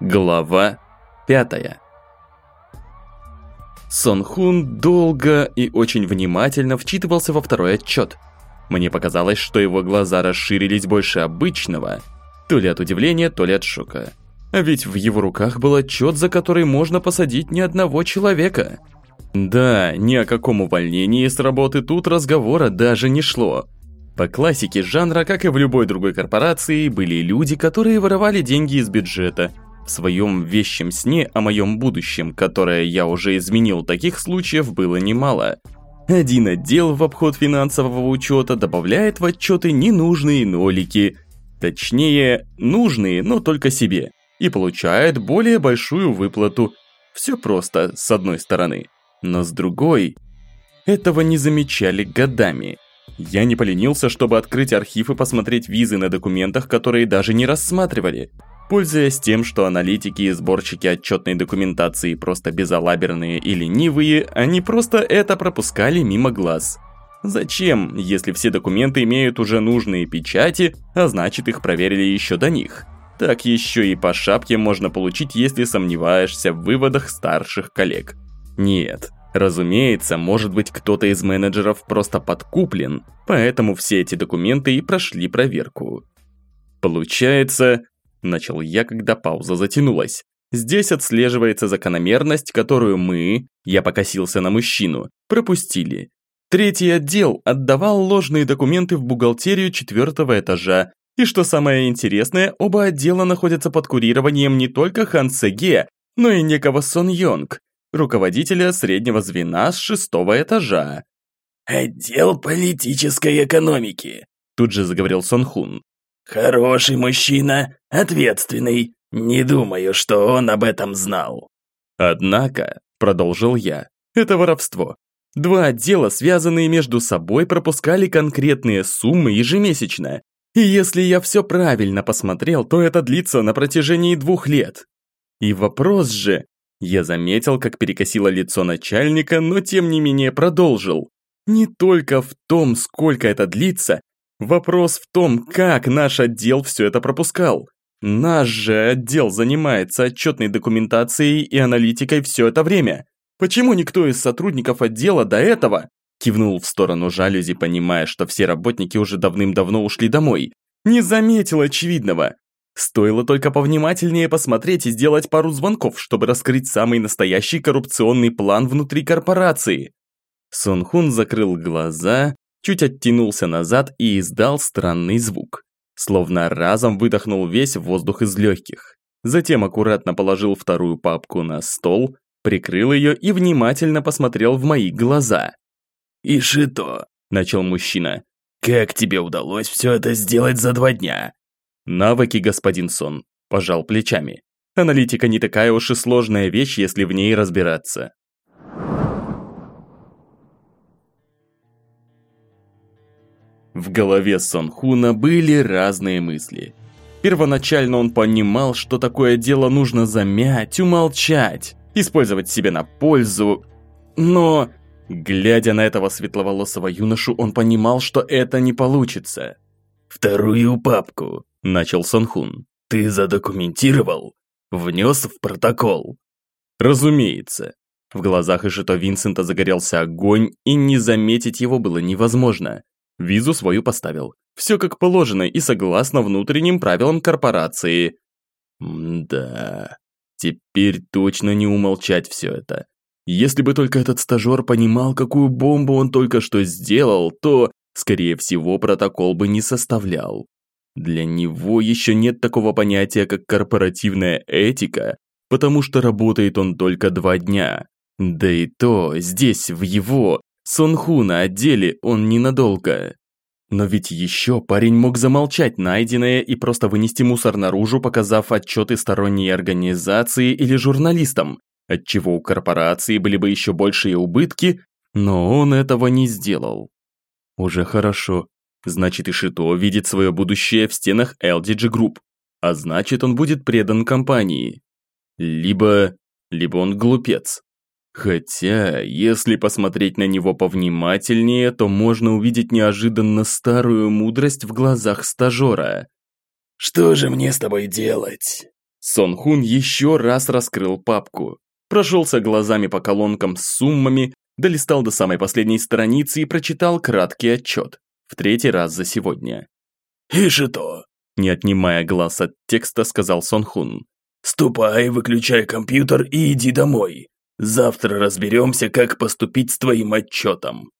Глава пятая. Сон Хун долго и очень внимательно вчитывался во второй отчет. Мне показалось, что его глаза расширились больше обычного, то ли от удивления, то ли от шока. А ведь в его руках был отчет, за который можно посадить ни одного человека. Да, ни о каком увольнении с работы тут разговора даже не шло. По классике жанра, как и в любой другой корпорации, были люди, которые воровали деньги из бюджета. В своем вещем сне о моем будущем, которое я уже изменил, таких случаев было немало. Один отдел в обход финансового учета добавляет в отчеты ненужные нолики, точнее, нужные, но только себе, и получает более большую выплату. Все просто, с одной стороны. Но с другой, этого не замечали годами. Я не поленился, чтобы открыть архив и посмотреть визы на документах, которые даже не рассматривали. Пользуясь тем, что аналитики и сборщики отчетной документации просто безалаберные и ленивые, они просто это пропускали мимо глаз. Зачем, если все документы имеют уже нужные печати, а значит их проверили еще до них? Так еще и по шапке можно получить, если сомневаешься в выводах старших коллег. Нет, Разумеется, может быть кто-то из менеджеров просто подкуплен, поэтому все эти документы и прошли проверку. Получается, начал я, когда пауза затянулась. Здесь отслеживается закономерность, которую мы, я покосился на мужчину, пропустили. Третий отдел отдавал ложные документы в бухгалтерию четвертого этажа, и что самое интересное, оба отдела находятся под курированием не только Хан Сэге, но и некого Сон Йонг, руководителя среднего звена с шестого этажа. «Отдел политической экономики», – тут же заговорил Сон Хун. «Хороший мужчина, ответственный. Не думаю, что он об этом знал». «Однако», – продолжил я, – «это воровство. Два отдела, связанные между собой, пропускали конкретные суммы ежемесячно. И если я все правильно посмотрел, то это длится на протяжении двух лет. И вопрос же, я заметил, как перекосило лицо начальника, но тем не менее продолжил. Не только в том, сколько это длится, вопрос в том, как наш отдел все это пропускал. Наш же отдел занимается отчетной документацией и аналитикой все это время. Почему никто из сотрудников отдела до этого кивнул в сторону жалюзи, понимая, что все работники уже давным-давно ушли домой, не заметил очевидного. Стоило только повнимательнее посмотреть и сделать пару звонков, чтобы раскрыть самый настоящий коррупционный план внутри корпорации. Сон Хун закрыл глаза, чуть оттянулся назад и издал странный звук. Словно разом выдохнул весь воздух из легких. Затем аккуратно положил вторую папку на стол, прикрыл ее и внимательно посмотрел в мои глаза. «Ишито», – начал мужчина, – «как тебе удалось все это сделать за два дня?» Навыки, господин Сон, пожал плечами. Аналитика не такая уж и сложная вещь, если в ней разбираться. В голове Сон Хуна были разные мысли. Первоначально он понимал, что такое дело нужно замять, умолчать, использовать себе на пользу. Но, глядя на этого светловолосого юношу, он понимал, что это не получится. «Вторую папку», начал Сонхун. «Ты задокументировал? Внес в протокол?» «Разумеется». В глазах Ишито Винсента загорелся огонь, и не заметить его было невозможно. Визу свою поставил. Все как положено и согласно внутренним правилам корпорации. да, теперь точно не умолчать все это. Если бы только этот стажер понимал, какую бомбу он только что сделал, то, скорее всего, протокол бы не составлял. Для него еще нет такого понятия, как корпоративная этика, потому что работает он только два дня. Да и то, здесь, в его, Сонхуна отделе, он ненадолго. Но ведь еще парень мог замолчать найденное и просто вынести мусор наружу, показав отчеты сторонней организации или журналистам, отчего у корпорации были бы еще большие убытки, но он этого не сделал. Уже хорошо. Значит, Ишито видит свое будущее в стенах LDG Group, а значит, он будет предан компании. Либо... либо он глупец. Хотя, если посмотреть на него повнимательнее, то можно увидеть неожиданно старую мудрость в глазах стажера. «Что же мне с тобой делать?» Сон Хун еще раз раскрыл папку, прошелся глазами по колонкам с суммами, долистал до самой последней страницы и прочитал краткий отчет. В третий раз за сегодня. «И что?» Не отнимая глаз от текста, сказал Сон Хун. «Ступай, выключай компьютер и иди домой. Завтра разберемся, как поступить с твоим отчетом».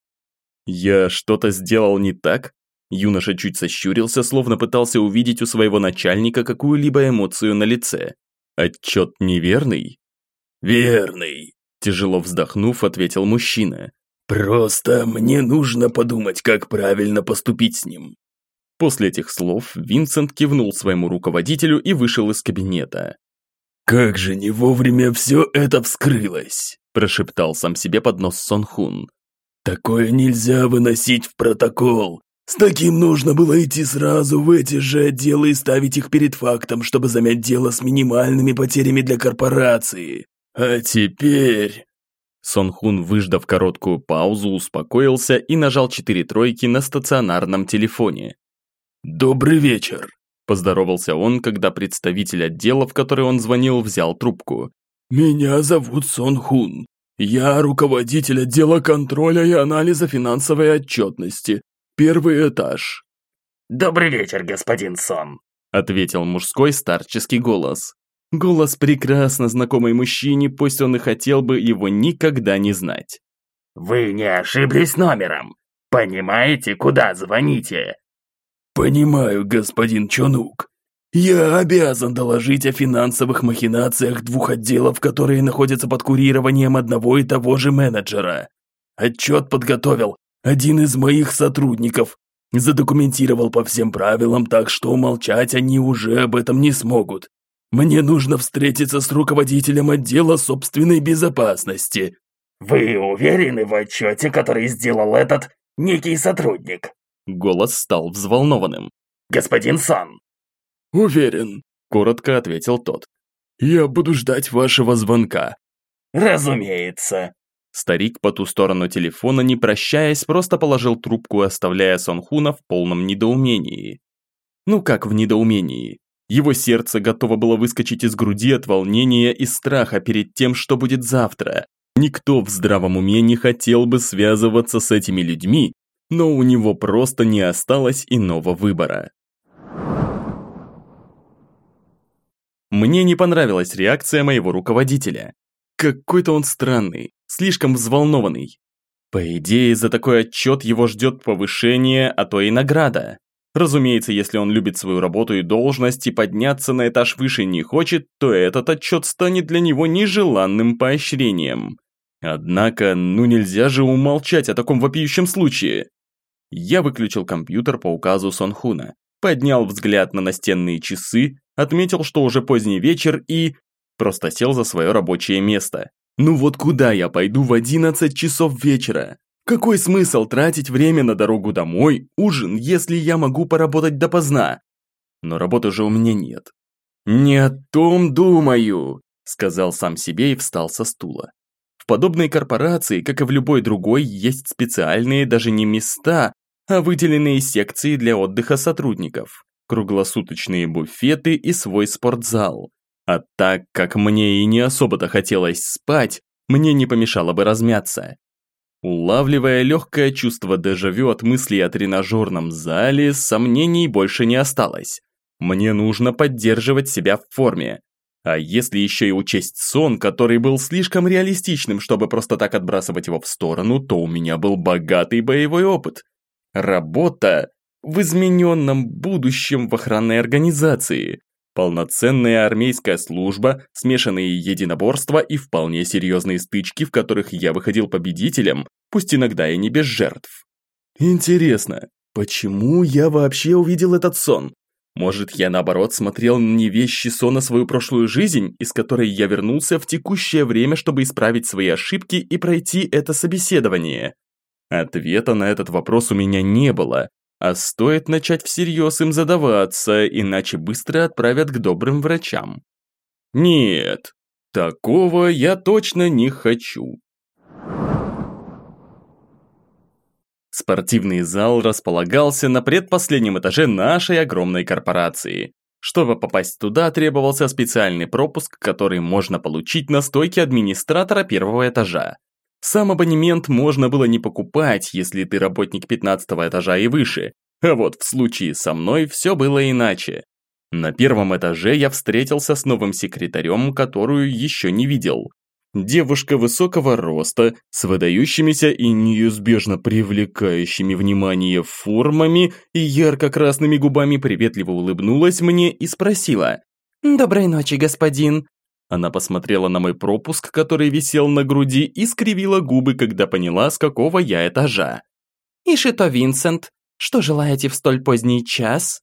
«Я что-то сделал не так?» Юноша чуть сощурился, словно пытался увидеть у своего начальника какую-либо эмоцию на лице. «Отчет неверный?» «Верный», – тяжело вздохнув, ответил мужчина. «Просто мне нужно подумать, как правильно поступить с ним». После этих слов Винсент кивнул своему руководителю и вышел из кабинета. «Как же не вовремя все это вскрылось!» – прошептал сам себе под нос Сон Хун. «Такое нельзя выносить в протокол. С таким нужно было идти сразу в эти же отделы и ставить их перед фактом, чтобы замять дело с минимальными потерями для корпорации. А теперь...» Сон Хун, выждав короткую паузу, успокоился и нажал четыре тройки на стационарном телефоне. «Добрый вечер», – поздоровался он, когда представитель отдела, в который он звонил, взял трубку. «Меня зовут Сон Хун. Я руководитель отдела контроля и анализа финансовой отчетности. Первый этаж». «Добрый вечер, господин Сон», – ответил мужской старческий голос. Голос прекрасно знакомый мужчине, пусть он и хотел бы его никогда не знать. «Вы не ошиблись номером. Понимаете, куда звоните?» «Понимаю, господин Чонук. Я обязан доложить о финансовых махинациях двух отделов, которые находятся под курированием одного и того же менеджера. Отчет подготовил один из моих сотрудников. Задокументировал по всем правилам, так что умолчать они уже об этом не смогут. Мне нужно встретиться с руководителем отдела собственной безопасности». «Вы уверены в отчете, который сделал этот некий сотрудник?» Голос стал взволнованным. «Господин Сан!» «Уверен», – коротко ответил тот. «Я буду ждать вашего звонка». «Разумеется». Старик по ту сторону телефона, не прощаясь, просто положил трубку, оставляя Сонхуна в полном недоумении. Ну как в недоумении? Его сердце готово было выскочить из груди от волнения и страха перед тем, что будет завтра. Никто в здравом уме не хотел бы связываться с этими людьми, но у него просто не осталось иного выбора. Мне не понравилась реакция моего руководителя. Какой-то он странный, слишком взволнованный. По идее, за такой отчет его ждет повышение, а то и награда. Разумеется, если он любит свою работу и должность и подняться на этаж выше не хочет, то этот отчет станет для него нежеланным поощрением. Однако, ну нельзя же умолчать о таком вопиющем случае. Я выключил компьютер по указу Сонхуна, поднял взгляд на настенные часы, отметил, что уже поздний вечер и... просто сел за свое рабочее место. Ну вот куда я пойду в 11 часов вечера? Какой смысл тратить время на дорогу домой, ужин, если я могу поработать допоздна? Но работы же у меня нет. «Не о том думаю», – сказал сам себе и встал со стула. В подобной корпорации, как и в любой другой, есть специальные даже не места, а выделенные секции для отдыха сотрудников, круглосуточные буфеты и свой спортзал. А так как мне и не особо-то хотелось спать, мне не помешало бы размяться. Улавливая легкое чувство дежавю от мыслей о тренажерном зале, сомнений больше не осталось. Мне нужно поддерживать себя в форме, а если еще и учесть сон, который был слишком реалистичным, чтобы просто так отбрасывать его в сторону, то у меня был богатый боевой опыт. Работа в измененном будущем в охранной организации. Полноценная армейская служба, смешанные единоборства и вполне серьезные стычки, в которых я выходил победителем, пусть иногда и не без жертв. Интересно, почему я вообще увидел этот сон? Может, я наоборот смотрел не вещи сона свою прошлую жизнь, из которой я вернулся в текущее время, чтобы исправить свои ошибки и пройти это собеседование? Ответа на этот вопрос у меня не было, а стоит начать всерьез им задаваться, иначе быстро отправят к добрым врачам. Нет, такого я точно не хочу. Спортивный зал располагался на предпоследнем этаже нашей огромной корпорации. Чтобы попасть туда, требовался специальный пропуск, который можно получить на стойке администратора первого этажа. Сам абонемент можно было не покупать, если ты работник 15 этажа и выше. А вот в случае со мной все было иначе. На первом этаже я встретился с новым секретарем, которую еще не видел. Девушка высокого роста, с выдающимися и неизбежно привлекающими внимание формами и ярко-красными губами приветливо улыбнулась мне и спросила «Доброй ночи, господин». Она посмотрела на мой пропуск, который висел на груди, и скривила губы, когда поняла, с какого я этажа. «Ишито Винсент, что желаете в столь поздний час?»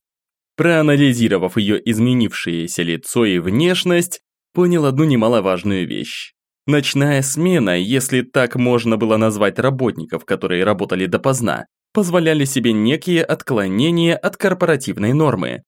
Проанализировав ее изменившееся лицо и внешность, понял одну немаловажную вещь. Ночная смена, если так можно было назвать работников, которые работали допоздна, позволяли себе некие отклонения от корпоративной нормы.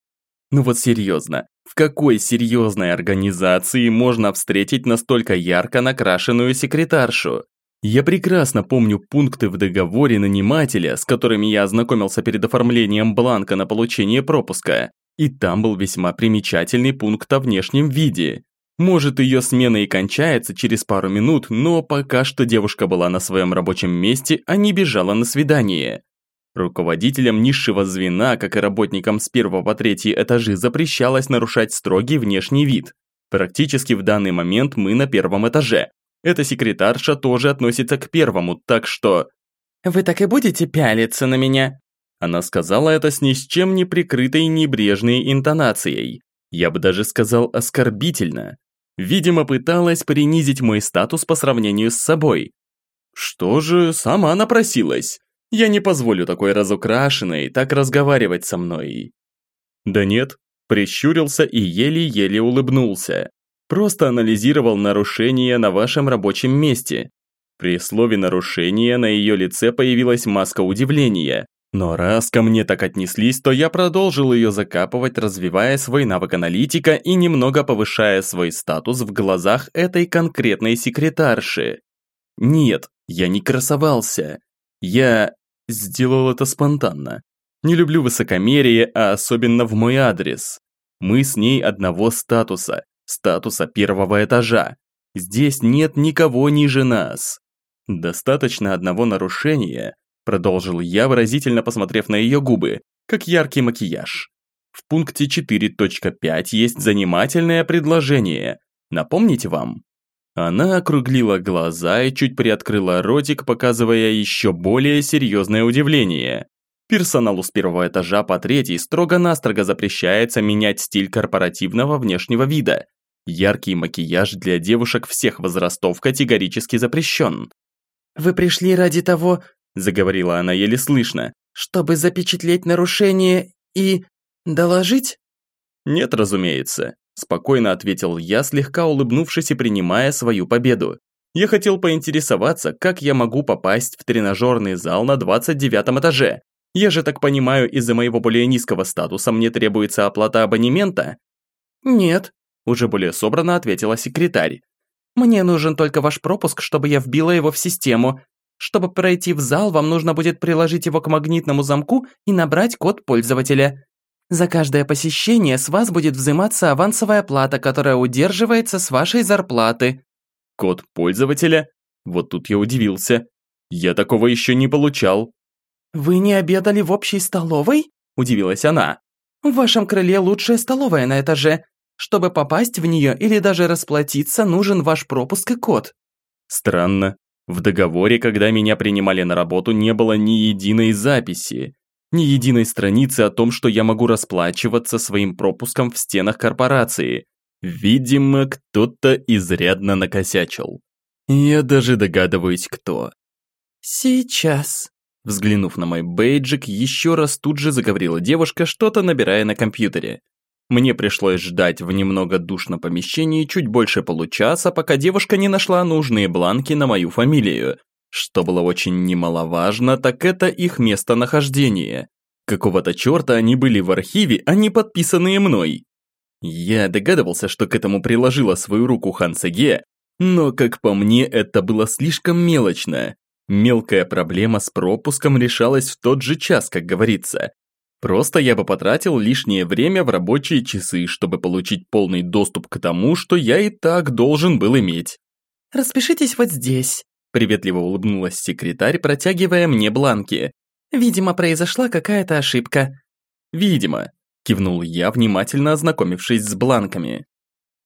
Ну вот серьезно, в какой серьезной организации можно встретить настолько ярко накрашенную секретаршу? Я прекрасно помню пункты в договоре нанимателя, с которыми я ознакомился перед оформлением бланка на получение пропуска. И там был весьма примечательный пункт о внешнем виде. Может, ее смена и кончается через пару минут, но пока что девушка была на своем рабочем месте, а не бежала на свидание. Руководителям низшего звена, как и работникам с первого по третий этажи, запрещалось нарушать строгий внешний вид. Практически в данный момент мы на первом этаже. Эта секретарша тоже относится к первому, так что... «Вы так и будете пялиться на меня?» Она сказала это с ни с чем не прикрытой небрежной интонацией. Я бы даже сказал оскорбительно. Видимо, пыталась принизить мой статус по сравнению с собой. Что же, сама напросилась. Я не позволю такой разукрашенной так разговаривать со мной. Да нет, прищурился и еле-еле улыбнулся. Просто анализировал нарушения на вашем рабочем месте. При слове «нарушение» на ее лице появилась маска удивления. Но раз ко мне так отнеслись, то я продолжил ее закапывать, развивая свой навык аналитика и немного повышая свой статус в глазах этой конкретной секретарши. Нет, я не красовался. Я сделал это спонтанно. Не люблю высокомерие, а особенно в мой адрес. Мы с ней одного статуса, статуса первого этажа. Здесь нет никого ниже нас. Достаточно одного нарушения, Продолжил я, выразительно посмотрев на ее губы, как яркий макияж. В пункте 4.5 есть занимательное предложение. Напомните вам? Она округлила глаза и чуть приоткрыла ротик, показывая еще более серьезное удивление. Персоналу с первого этажа по третий строго-настрого запрещается менять стиль корпоративного внешнего вида. Яркий макияж для девушек всех возрастов категорически запрещен. «Вы пришли ради того, заговорила она еле слышно. «Чтобы запечатлеть нарушение и... доложить?» «Нет, разумеется», – спокойно ответил я, слегка улыбнувшись и принимая свою победу. Я хотел поинтересоваться, как я могу попасть в тренажерный зал на 29 этаже. Я же так понимаю, из-за моего более низкого статуса мне требуется оплата абонемента? Нет, уже более собрано ответила секретарь. Мне нужен только ваш пропуск, чтобы я вбила его в систему, чтобы пройти в зал, вам нужно будет приложить его к магнитному замку и набрать код пользователя. За каждое посещение с вас будет взиматься авансовая плата, которая удерживается с вашей зарплаты. Код пользователя? Вот тут я удивился. Я такого еще не получал. Вы не обедали в общей столовой? Удивилась она. В вашем крыле лучшая столовая на этаже. Чтобы попасть в нее или даже расплатиться, нужен ваш пропуск и код. Странно. В договоре, когда меня принимали на работу, не было ни единой записи, ни единой страницы о том, что я могу расплачиваться своим пропуском в стенах корпорации. Видимо, кто-то изрядно накосячил. Я даже догадываюсь, кто. «Сейчас», Взглянув на мой бейджик, еще раз тут же заговорила девушка, что-то набирая на компьютере. Мне пришлось ждать в немного душном помещении чуть больше получаса, пока девушка не нашла нужные бланки на мою фамилию. Что было очень немаловажно, так это их местонахождение. Какого-то черта они были в архиве, а не подписанные мной. Я догадывался, что к этому приложила свою руку Хансеге, но, как по мне, это было слишком мелочно. Мелкая проблема с пропуском решалась в тот же час, как говорится. Просто я бы потратил лишнее время в рабочие часы, чтобы получить полный доступ к тому, что я и так должен был иметь. «Распишитесь вот здесь», – приветливо улыбнулась секретарь, протягивая мне бланки. «Видимо, произошла какая-то ошибка». «Видимо», – кивнул я, внимательно ознакомившись с бланками.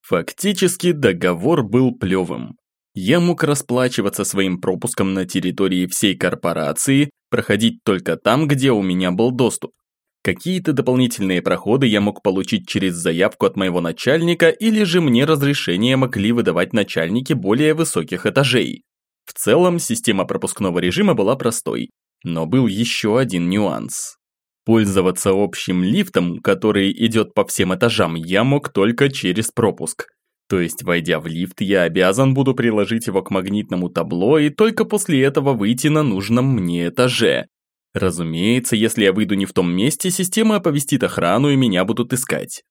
Фактически договор был плевым. Я мог расплачиваться своим пропуском на территории всей корпорации, проходить только там, где у меня был доступ. Какие-то дополнительные проходы я мог получить через заявку от моего начальника или же мне разрешение могли выдавать начальники более высоких этажей. В целом, система пропускного режима была простой, но был еще один нюанс. Пользоваться общим лифтом, который идет по всем этажам, я мог только через пропуск. То есть, войдя в лифт, я обязан буду приложить его к магнитному табло и только после этого выйти на нужном мне этаже. Разумеется, если я выйду не в том месте, система оповестит охрану и меня будут искать.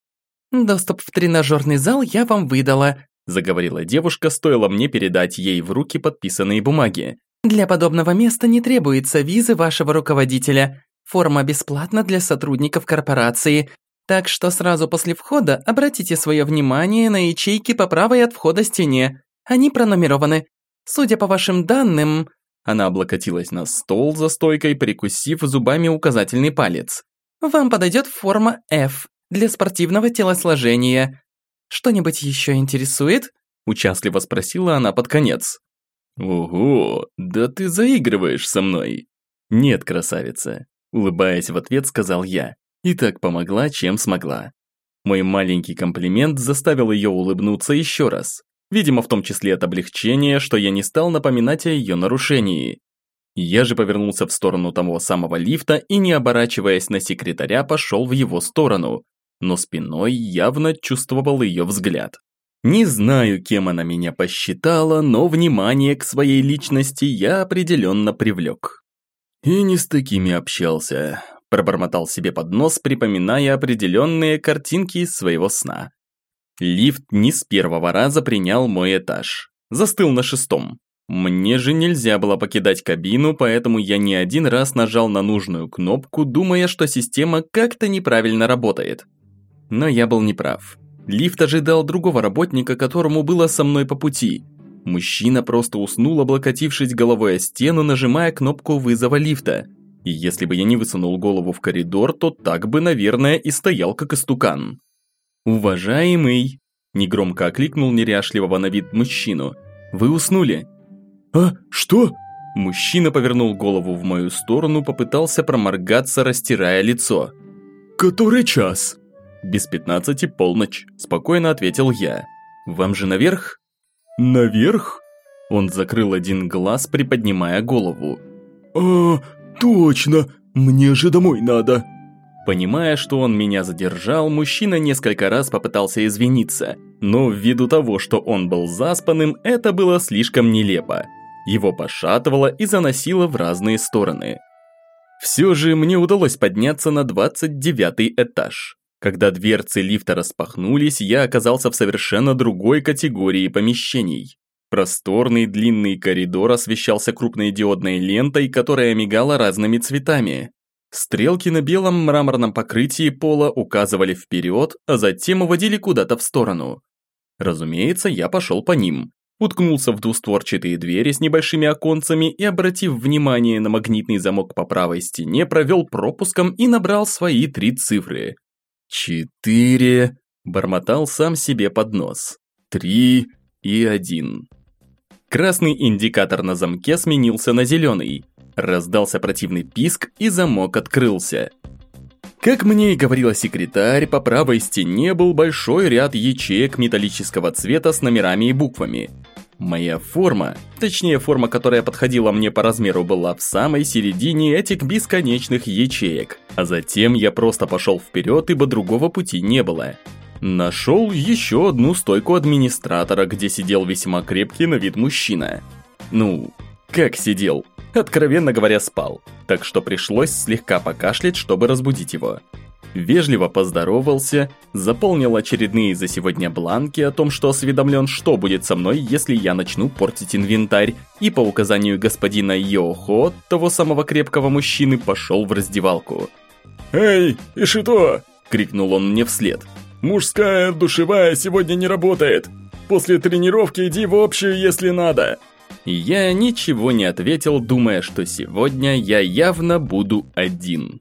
«Доступ в тренажерный зал я вам выдала», заговорила девушка, стоило мне передать ей в руки подписанные бумаги. «Для подобного места не требуется визы вашего руководителя. Форма бесплатна для сотрудников корпорации, так что сразу после входа обратите свое внимание на ячейки по правой от входа стене. Они пронумерованы. Судя по вашим данным, она облокотилась на стол за стойкой, прикусив зубами указательный палец. «Вам подойдет форма F для спортивного телосложения. Что-нибудь еще интересует?» Участливо спросила она под конец. «Ого, да ты заигрываешь со мной!» «Нет, красавица!» Улыбаясь в ответ, сказал я. И так помогла, чем смогла. Мой маленький комплимент заставил ее улыбнуться еще раз. Видимо, в том числе от облегчения, что я не стал напоминать о ее нарушении. Я же повернулся в сторону того самого лифта и, не оборачиваясь на секретаря, пошел в его сторону, но спиной явно чувствовал ее взгляд. Не знаю, кем она меня посчитала, но внимание к своей личности я определенно привлек. И не с такими общался, пробормотал себе под нос, припоминая определенные картинки из своего сна. Лифт не с первого раза принял мой этаж. Застыл на шестом. Мне же нельзя было покидать кабину, поэтому я не один раз нажал на нужную кнопку, думая, что система как-то неправильно работает. Но я был неправ. Лифт ожидал другого работника, которому было со мной по пути. Мужчина просто уснул, облокотившись головой о стену, нажимая кнопку вызова лифта. И если бы я не высунул голову в коридор, то так бы, наверное, и стоял как истукан. «Уважаемый!» – негромко окликнул неряшливого на вид мужчину. «Вы уснули?» «А, что?» Мужчина повернул голову в мою сторону, попытался проморгаться, растирая лицо. «Который час?» «Без пятнадцати полночь», – спокойно ответил я. «Вам же наверх?» «Наверх?» Он закрыл один глаз, приподнимая голову. «А, точно! Мне же домой надо!» Понимая, что он меня задержал, мужчина несколько раз попытался извиниться, но ввиду того, что он был заспанным, это было слишком нелепо. Его пошатывало и заносило в разные стороны. Все же мне удалось подняться на 29 этаж. Когда дверцы лифта распахнулись, я оказался в совершенно другой категории помещений. Просторный длинный коридор освещался крупной диодной лентой, которая мигала разными цветами. Стрелки на белом мраморном покрытии пола указывали вперед, а затем уводили куда-то в сторону. Разумеется, я пошел по ним. Уткнулся в двустворчатые двери с небольшими оконцами и, обратив внимание на магнитный замок по правой стене, провел пропуском и набрал свои три цифры. «Четыре...» – бормотал сам себе под нос. «Три и один...» Красный индикатор на замке сменился на зеленый. Раздался противный писк, и замок открылся. Как мне и говорила секретарь, по правой стене был большой ряд ячеек металлического цвета с номерами и буквами. Моя форма, точнее форма, которая подходила мне по размеру, была в самой середине этих бесконечных ячеек. А затем я просто пошел вперед, ибо другого пути не было. Нашел еще одну стойку администратора, где сидел весьма крепкий на вид мужчина. Ну, как сидел? Откровенно говоря, спал, так что пришлось слегка покашлять, чтобы разбудить его. Вежливо поздоровался, заполнил очередные за сегодня бланки о том, что осведомлен, что будет со мной, если я начну портить инвентарь, и по указанию господина Йохо, того самого крепкого мужчины, пошел в раздевалку. «Эй, Ишито!» – крикнул он мне вслед. «Мужская душевая сегодня не работает. После тренировки иди в общую, если надо». Я ничего не ответил, думая, что сегодня я явно буду один.